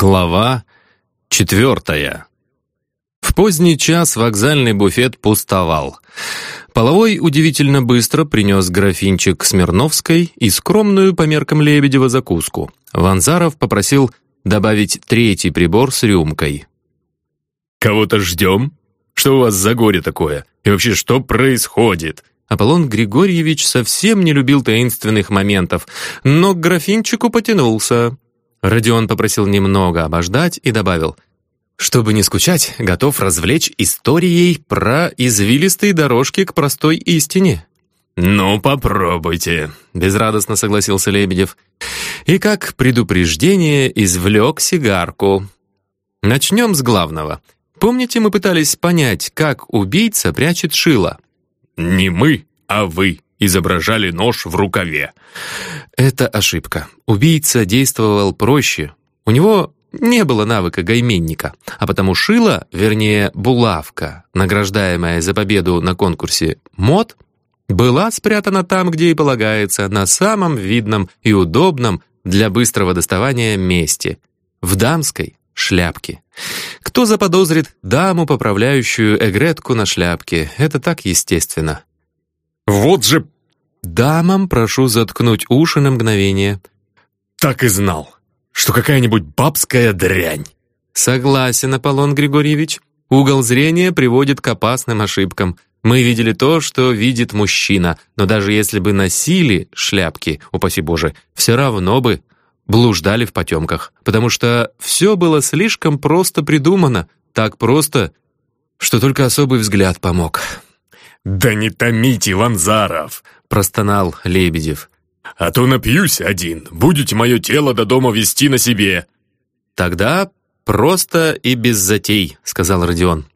Глава четвертая. В поздний час вокзальный буфет пустовал. Половой удивительно быстро принес графинчик Смирновской и скромную по меркам Лебедева закуску. Ванзаров попросил добавить третий прибор с рюмкой. «Кого-то ждем? Что у вас за горе такое? И вообще, что происходит?» Аполлон Григорьевич совсем не любил таинственных моментов, но к графинчику потянулся. Родион попросил немного обождать и добавил, «Чтобы не скучать, готов развлечь историей про извилистые дорожки к простой истине». «Ну, попробуйте», — безрадостно согласился Лебедев. И как предупреждение извлек сигарку. Начнем с главного. Помните, мы пытались понять, как убийца прячет шило? «Не мы, а вы», изображали нож в рукаве. Это ошибка. Убийца действовал проще. У него не было навыка гайменника, а потому шило, вернее, булавка, награждаемая за победу на конкурсе мод, была спрятана там, где и полагается, на самом видном и удобном для быстрого доставания месте — в дамской шляпке. Кто заподозрит даму, поправляющую эгретку на шляпке? Это так естественно. «Вот же...» «Дамам прошу заткнуть уши на мгновение». «Так и знал, что какая-нибудь бабская дрянь». «Согласен, Аполлон Григорьевич. Угол зрения приводит к опасным ошибкам. Мы видели то, что видит мужчина, но даже если бы носили шляпки, упаси Боже, все равно бы блуждали в потемках, потому что все было слишком просто придумано, так просто, что только особый взгляд помог». «Да не томите, Ванзаров!» — простонал Лебедев. «А то напьюсь один, будете мое тело до дома вести на себе». «Тогда просто и без затей», — сказал Родион.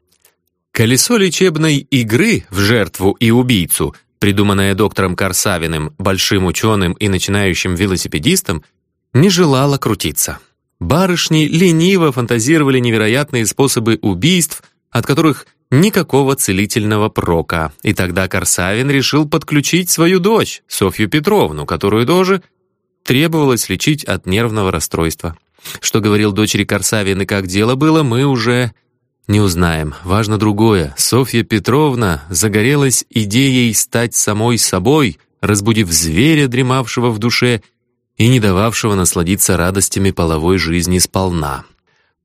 Колесо лечебной игры в жертву и убийцу, придуманное доктором Корсавиным, большим ученым и начинающим велосипедистом, не желало крутиться. Барышни лениво фантазировали невероятные способы убийств, от которых никакого целительного прока. И тогда Корсавин решил подключить свою дочь, Софью Петровну, которую тоже требовалось лечить от нервного расстройства. Что говорил дочери Корсавин и как дело было, мы уже не узнаем. Важно другое. Софья Петровна загорелась идеей стать самой собой, разбудив зверя, дремавшего в душе, и не дававшего насладиться радостями половой жизни сполна.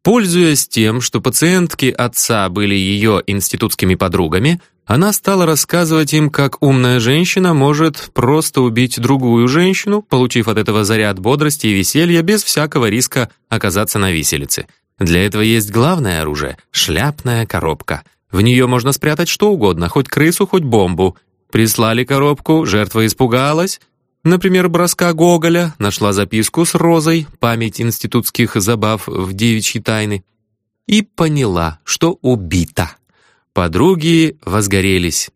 Пользуясь тем, что пациентки отца были ее институтскими подругами, она стала рассказывать им, как умная женщина может просто убить другую женщину, получив от этого заряд бодрости и веселья без всякого риска оказаться на виселице. Для этого есть главное оружие — шляпная коробка. В нее можно спрятать что угодно, хоть крысу, хоть бомбу. Прислали коробку, жертва испугалась, Например, броска Гоголя нашла записку с розой, память институтских забав в девичьи тайны, и поняла, что убита. Подруги возгорелись.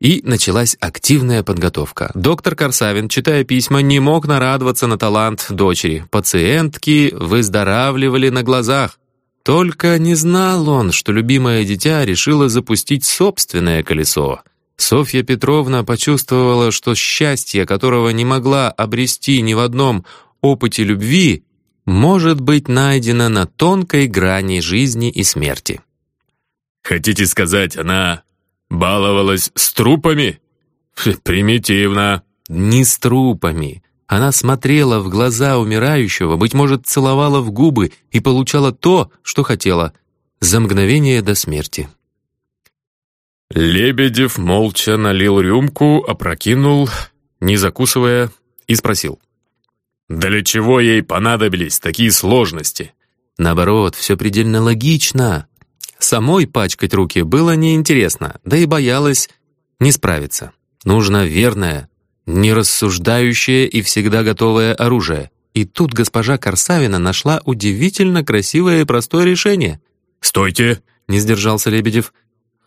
И началась активная подготовка. Доктор Корсавин, читая письма, не мог нарадоваться на талант дочери. Пациентки выздоравливали на глазах. Только не знал он, что любимое дитя решило запустить собственное колесо. Софья Петровна почувствовала, что счастье, которого не могла обрести ни в одном опыте любви, может быть найдено на тонкой грани жизни и смерти. «Хотите сказать, она баловалась с трупами? Примитивно». «Не с трупами. Она смотрела в глаза умирающего, быть может, целовала в губы и получала то, что хотела, за мгновение до смерти». Лебедев молча налил рюмку, опрокинул, не закусывая, и спросил. «Для чего ей понадобились такие сложности?» Наоборот, все предельно логично. Самой пачкать руки было неинтересно, да и боялась не справиться. Нужно верное, нерассуждающее и всегда готовое оружие. И тут госпожа Корсавина нашла удивительно красивое и простое решение. «Стойте!» — не сдержался Лебедев.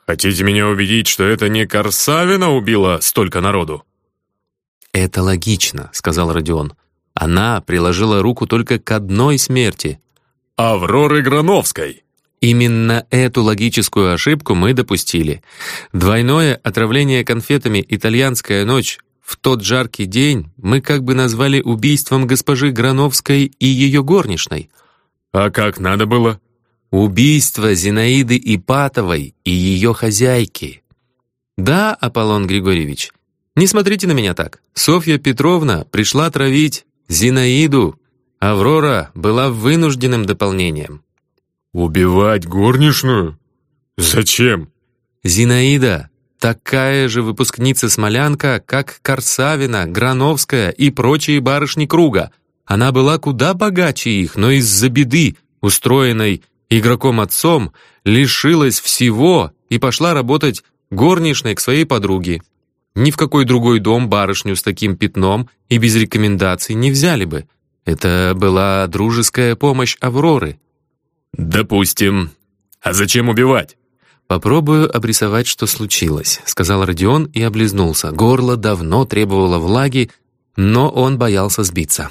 Хотите меня убедить, что это не Корсавина убила столько народу?» «Это логично», — сказал Родион. «Она приложила руку только к одной смерти». «Авроры Грановской». Именно эту логическую ошибку мы допустили. Двойное отравление конфетами «Итальянская ночь» в тот жаркий день мы как бы назвали убийством госпожи Грановской и ее горничной. А как надо было? Убийство Зинаиды Ипатовой и ее хозяйки. Да, Аполлон Григорьевич, не смотрите на меня так. Софья Петровна пришла травить Зинаиду. Аврора была вынужденным дополнением. Убивать горничную? Зачем? Зинаида такая же выпускница-смолянка, как Корсавина, Грановская и прочие барышни круга. Она была куда богаче их, но из-за беды, устроенной игроком-отцом, лишилась всего и пошла работать горничной к своей подруге. Ни в какой другой дом барышню с таким пятном и без рекомендаций не взяли бы. Это была дружеская помощь Авроры. «Допустим. А зачем убивать?» «Попробую обрисовать, что случилось», — сказал Родион и облизнулся. Горло давно требовало влаги, но он боялся сбиться.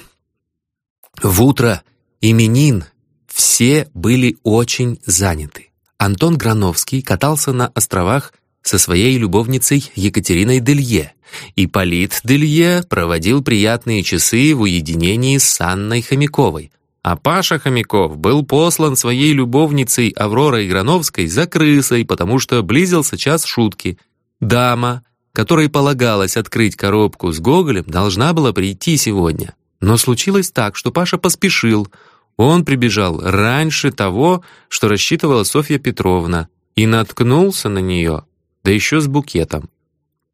В утро именин все были очень заняты. Антон Грановский катался на островах со своей любовницей Екатериной Делье, и Полит Делье проводил приятные часы в уединении с Анной Хомяковой, а Паша Хомяков был послан своей любовницей Авророй Грановской за крысой, потому что близился час шутки. Дама, которой полагалось открыть коробку с Гоголем, должна была прийти сегодня. Но случилось так, что Паша поспешил. Он прибежал раньше того, что рассчитывала Софья Петровна, и наткнулся на нее, да еще с букетом.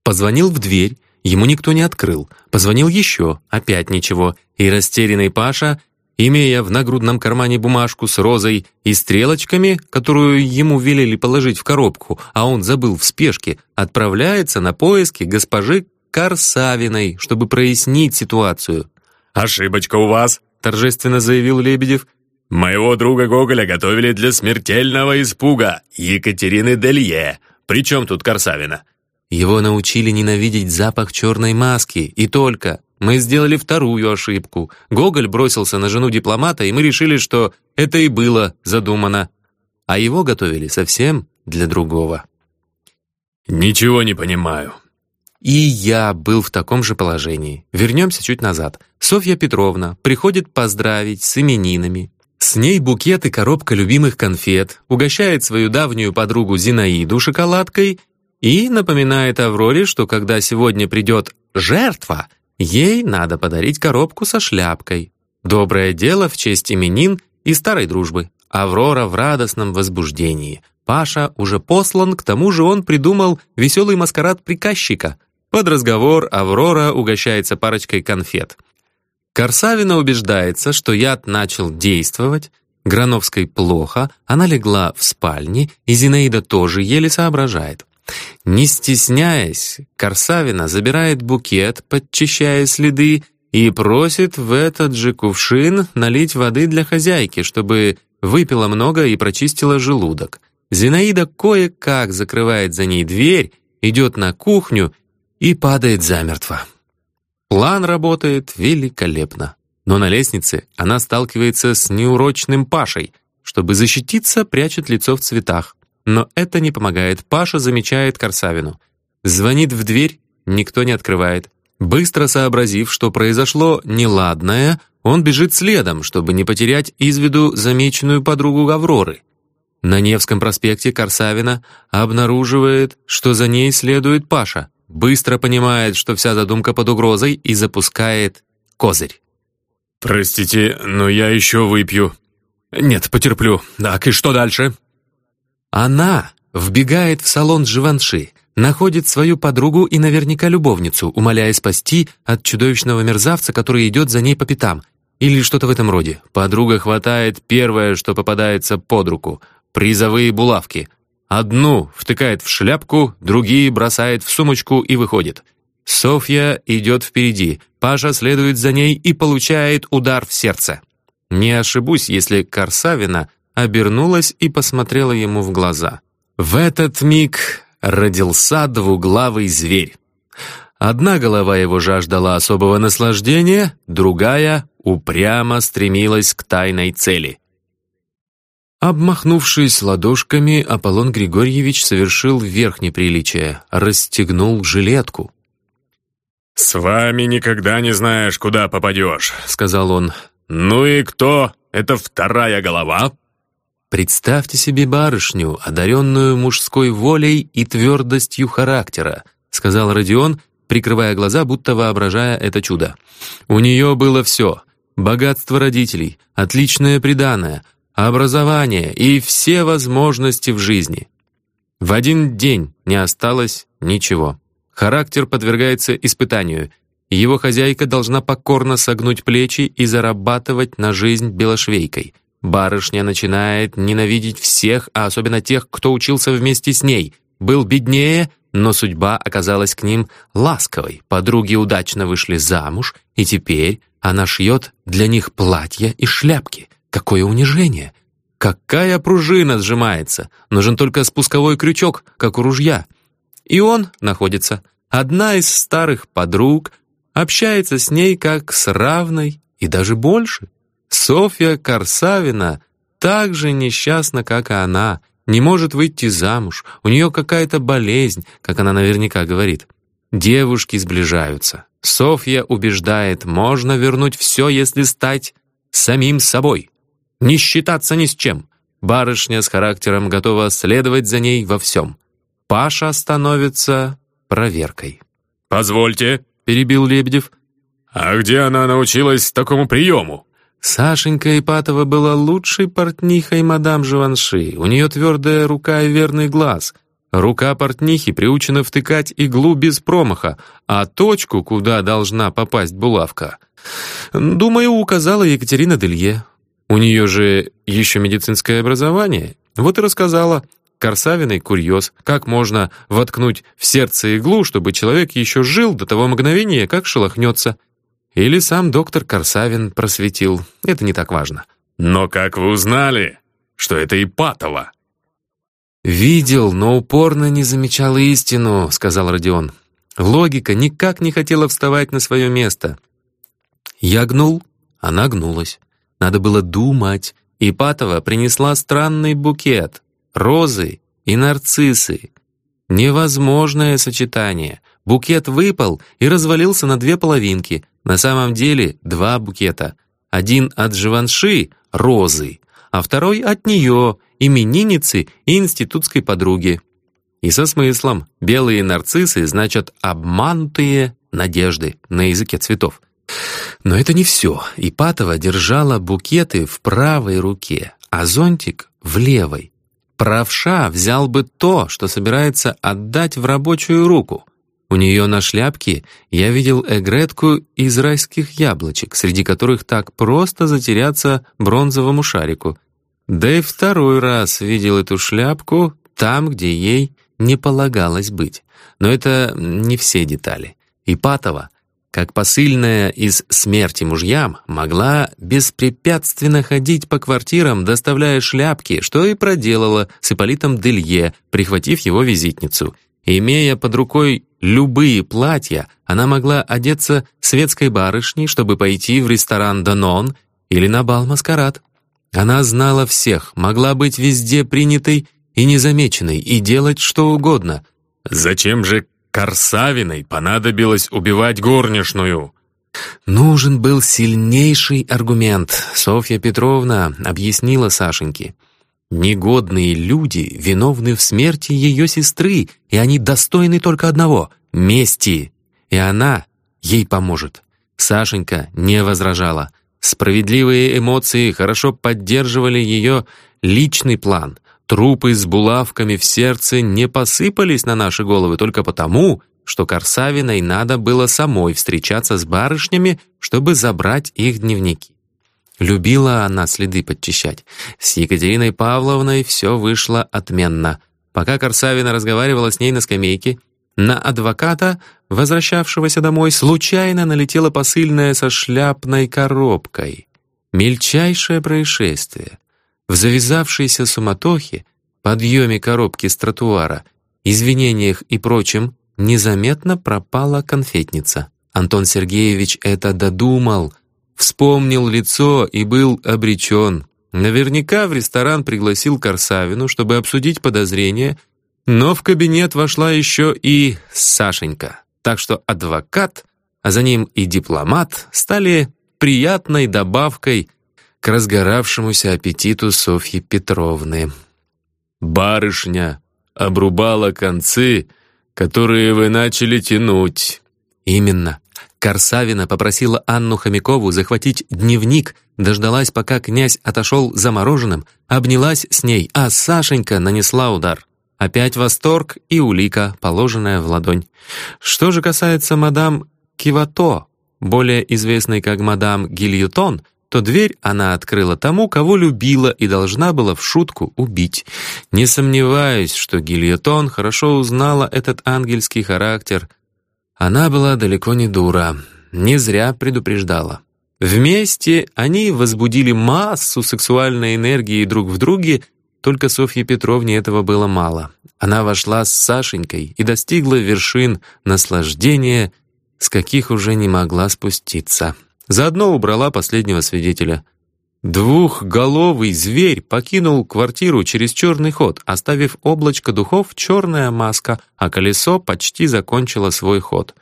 Позвонил в дверь, ему никто не открыл. Позвонил еще, опять ничего. И растерянный Паша имея в нагрудном кармане бумажку с розой и стрелочками, которую ему велели положить в коробку, а он забыл в спешке, отправляется на поиски госпожи Корсавиной, чтобы прояснить ситуацию. «Ошибочка у вас», — торжественно заявил Лебедев. «Моего друга Гоголя готовили для смертельного испуга Екатерины Делье. Причем тут Корсавина?» Его научили ненавидеть запах черной маски, и только. Мы сделали вторую ошибку. Гоголь бросился на жену дипломата, и мы решили, что это и было задумано. А его готовили совсем для другого. «Ничего не понимаю». И я был в таком же положении. Вернемся чуть назад. Софья Петровна приходит поздравить с именинами. С ней букет и коробка любимых конфет, угощает свою давнюю подругу Зинаиду шоколадкой и напоминает Авроре, что когда сегодня придет жертва — Ей надо подарить коробку со шляпкой. Доброе дело в честь именин и старой дружбы. Аврора в радостном возбуждении. Паша уже послан, к тому же он придумал веселый маскарад приказчика. Под разговор Аврора угощается парочкой конфет. Корсавина убеждается, что яд начал действовать, Грановской плохо, она легла в спальне, и Зинаида тоже еле соображает. Не стесняясь, Корсавина забирает букет, подчищая следы, и просит в этот же кувшин налить воды для хозяйки, чтобы выпила много и прочистила желудок. Зинаида кое-как закрывает за ней дверь, идет на кухню и падает замертво. План работает великолепно. Но на лестнице она сталкивается с неурочным Пашей. Чтобы защититься, прячет лицо в цветах. Но это не помогает. Паша замечает Корсавину. Звонит в дверь, никто не открывает. Быстро сообразив, что произошло неладное, он бежит следом, чтобы не потерять из виду замеченную подругу Гавроры. На Невском проспекте Корсавина обнаруживает, что за ней следует Паша, быстро понимает, что вся задумка под угрозой и запускает козырь. «Простите, но я еще выпью». «Нет, потерплю. Так, и что дальше?» Она вбегает в салон Живанши, находит свою подругу и наверняка любовницу, умоляя спасти от чудовищного мерзавца, который идет за ней по пятам, или что-то в этом роде. Подруга хватает первое, что попадается под руку — призовые булавки. Одну втыкает в шляпку, другие бросает в сумочку и выходит. Софья идет впереди, Паша следует за ней и получает удар в сердце. Не ошибусь, если Корсавина обернулась и посмотрела ему в глаза. В этот миг родился двуглавый зверь. Одна голова его жаждала особого наслаждения, другая упрямо стремилась к тайной цели. Обмахнувшись ладошками, Аполлон Григорьевич совершил верхнее приличие, расстегнул жилетку. «С вами никогда не знаешь, куда попадешь», — сказал он. «Ну и кто Это вторая голова?» Представьте себе барышню, одаренную мужской волей и твердостью характера, сказал Родион, прикрывая глаза, будто воображая это чудо. У нее было все — богатство родителей, отличное приданое, образование и все возможности в жизни. В один день не осталось ничего. Характер подвергается испытанию. Его хозяйка должна покорно согнуть плечи и зарабатывать на жизнь белошвейкой — Барышня начинает ненавидеть всех, а особенно тех, кто учился вместе с ней. Был беднее, но судьба оказалась к ним ласковой. Подруги удачно вышли замуж, и теперь она шьет для них платья и шляпки. Какое унижение! Какая пружина сжимается! Нужен только спусковой крючок, как у ружья. И он находится. Одна из старых подруг общается с ней как с равной и даже больше. Софья Корсавина так же несчастна, как и она, не может выйти замуж, у нее какая-то болезнь, как она наверняка говорит. Девушки сближаются. Софья убеждает, можно вернуть все, если стать самим собой. Не считаться ни с чем. Барышня с характером готова следовать за ней во всем. Паша становится проверкой. «Позвольте», — перебил Лебедев. «А где она научилась такому приему?» Сашенька Ипатова была лучшей портнихой мадам Живанши. У нее твердая рука и верный глаз. Рука портнихи приучена втыкать иглу без промаха, а точку, куда должна попасть булавка, думаю, указала Екатерина Делье. У нее же еще медицинское образование. Вот и рассказала. Корсавиной курьез. Как можно воткнуть в сердце иглу, чтобы человек еще жил до того мгновения, как шелохнется. Или сам доктор Корсавин просветил. Это не так важно. «Но как вы узнали, что это Ипатова?» «Видел, но упорно не замечал истину», — сказал Родион. Логика никак не хотела вставать на свое место. Я гнул, она гнулась. Надо было думать. Ипатова принесла странный букет. Розы и нарциссы. Невозможное сочетание. Букет выпал и развалился на две половинки. На самом деле два букета. Один от Живанши, розы, а второй от нее, именинницы и институтской подруги. И со смыслом. Белые нарциссы значат «обманутые надежды» на языке цветов. Но это не все. Ипатова держала букеты в правой руке, а зонтик — в левой. Правша взял бы то, что собирается отдать в рабочую руку — у нее на шляпке я видел эгретку из райских яблочек, среди которых так просто затеряться бронзовому шарику. Да и второй раз видел эту шляпку там, где ей не полагалось быть. Но это не все детали. Ипатова, как посыльная из смерти мужьям, могла беспрепятственно ходить по квартирам, доставляя шляпки, что и проделала с Ипполитом Делье, прихватив его визитницу — Имея под рукой любые платья, она могла одеться светской барышней, чтобы пойти в ресторан «Данон» или на бал-маскарад. Она знала всех, могла быть везде принятой и незамеченной, и делать что угодно. «Зачем же Корсавиной понадобилось убивать горничную?» Нужен был сильнейший аргумент. Софья Петровна объяснила Сашеньке. Негодные люди виновны в смерти ее сестры, и они достойны только одного — мести. И она ей поможет. Сашенька не возражала. Справедливые эмоции хорошо поддерживали ее личный план. Трупы с булавками в сердце не посыпались на наши головы только потому, что Корсавиной надо было самой встречаться с барышнями, чтобы забрать их дневники. Любила она следы подчищать. С Екатериной Павловной все вышло отменно. Пока Корсавина разговаривала с ней на скамейке, на адвоката, возвращавшегося домой, случайно налетела посыльная со шляпной коробкой. Мельчайшее происшествие. В завязавшейся суматохе, подъеме коробки с тротуара, извинениях и прочем, незаметно пропала конфетница. Антон Сергеевич это додумал — Вспомнил лицо и был обречен. Наверняка в ресторан пригласил Корсавину, чтобы обсудить подозрения, но в кабинет вошла еще и Сашенька. Так что адвокат, а за ним и дипломат стали приятной добавкой к разгоравшемуся аппетиту Софьи Петровны. «Барышня обрубала концы, которые вы начали тянуть». «Именно. Корсавина попросила Анну Хомякову захватить дневник, дождалась, пока князь отошел замороженным, обнялась с ней, а Сашенька нанесла удар. Опять восторг и улика, положенная в ладонь. Что же касается мадам Кивато, более известной как мадам Гильютон, то дверь она открыла тому, кого любила и должна была в шутку убить. Не сомневаюсь, что Гильютон хорошо узнала этот ангельский характер. Она была далеко не дура, не зря предупреждала. Вместе они возбудили массу сексуальной энергии друг в друге только Софье Петровне этого было мало. Она вошла с Сашенькой и достигла вершин наслаждения, с каких уже не могла спуститься. Заодно убрала последнего свидетеля. Двухголовый зверь покинул квартиру через черный ход, оставив облачко духов черная маска, а колесо почти закончило свой ход.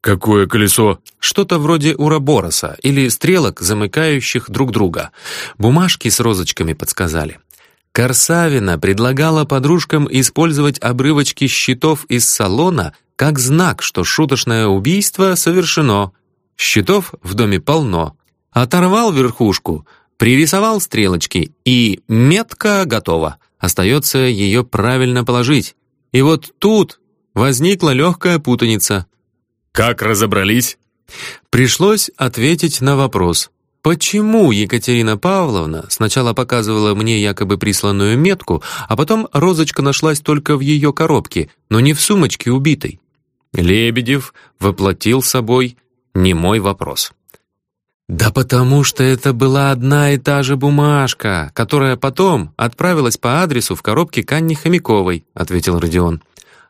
«Какое колесо?» Что-то вроде уробороса или стрелок, замыкающих друг друга. Бумажки с розочками подсказали. Корсавина предлагала подружкам использовать обрывочки щитов из салона как знак, что шуточное убийство совершено. Щитов в доме полно. Оторвал верхушку, пририсовал стрелочки, и метка готова. Остается ее правильно положить. И вот тут возникла легкая путаница. «Как разобрались?» Пришлось ответить на вопрос. Почему Екатерина Павловна сначала показывала мне якобы присланную метку, а потом розочка нашлась только в ее коробке, но не в сумочке убитой? Лебедев воплотил собой немой вопрос. «Да потому что это была одна и та же бумажка, которая потом отправилась по адресу в коробке к Анне Хомяковой», ответил Родион.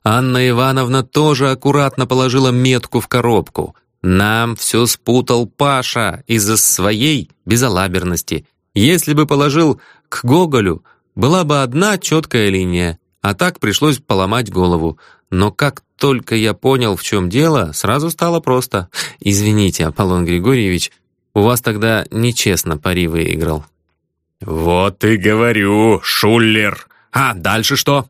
«Анна Ивановна тоже аккуратно положила метку в коробку, нам все спутал Паша из-за своей безалаберности. Если бы положил к Гоголю, была бы одна четкая линия, а так пришлось поломать голову. Но как только я понял, в чем дело, сразу стало просто. Извините, Аполлон Григорьевич, у вас тогда нечестно пари выиграл. «Вот и говорю, шулер! А дальше что?»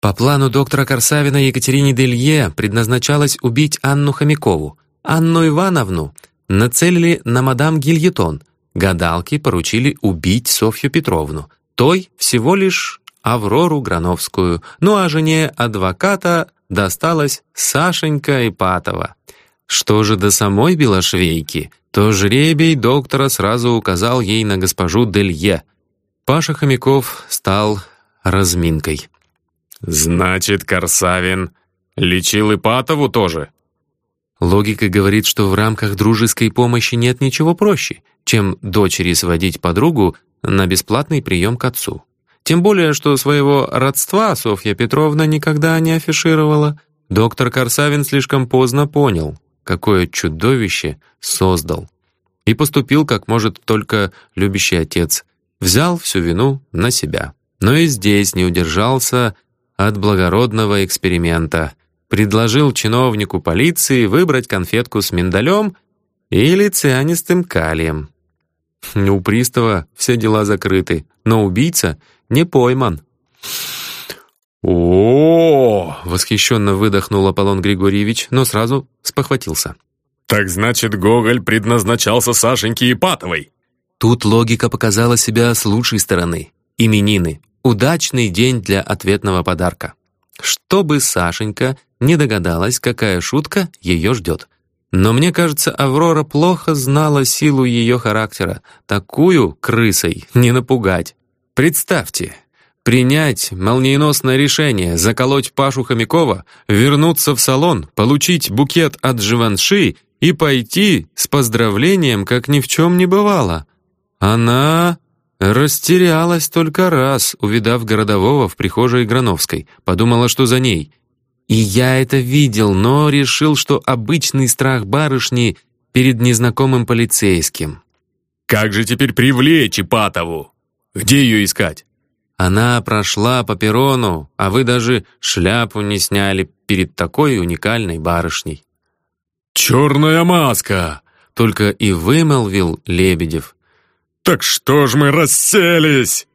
По плану доктора Корсавина Екатерине Делье предназначалось убить Анну Хомякову. Анну Ивановну нацелили на мадам Гильетон. Гадалки поручили убить Софью Петровну. Той всего лишь Аврору Грановскую. Ну а жене адвоката досталась Сашенька Ипатова. Что же до самой Белошвейки, то жребий доктора сразу указал ей на госпожу Делье. Паша Хомяков стал разминкой. «Значит, Корсавин лечил Ипатову тоже?» Логика говорит, что в рамках дружеской помощи нет ничего проще, чем дочери сводить подругу на бесплатный прием к отцу. Тем более, что своего родства Софья Петровна никогда не афишировала. Доктор Корсавин слишком поздно понял, какое чудовище создал. И поступил, как может только любящий отец. Взял всю вину на себя. Но и здесь не удержался от благородного эксперимента. Предложил чиновнику полиции выбрать конфетку с миндалем или цианистым калием. У пристава все дела закрыты, но убийца не пойман. О, восхищенно выдохнул Аполлон Григорьевич, но сразу спохватился. «Так значит, Гоголь предназначался Сашеньке Ипатовой!» Тут логика показала себя с лучшей стороны. Именины. Удачный день для ответного подарка. Чтобы Сашенька не догадалась, какая шутка ее ждет. Но мне кажется, Аврора плохо знала силу ее характера. Такую крысой не напугать. Представьте, принять молниеносное решение, заколоть Пашу Хомякова, вернуться в салон, получить букет от Живанши и пойти с поздравлением, как ни в чем не бывало. Она Растерялась только раз, увидав городового в прихожей Грановской. Подумала, что за ней. И я это видел, но решил, что обычный страх барышни перед незнакомым полицейским. «Как же теперь привлечь Ипатову? Где ее искать?» Она прошла по перрону, а вы даже шляпу не сняли перед такой уникальной барышней. «Черная маска!» Только и вымолвил Лебедев. «Так что ж мы расселись?»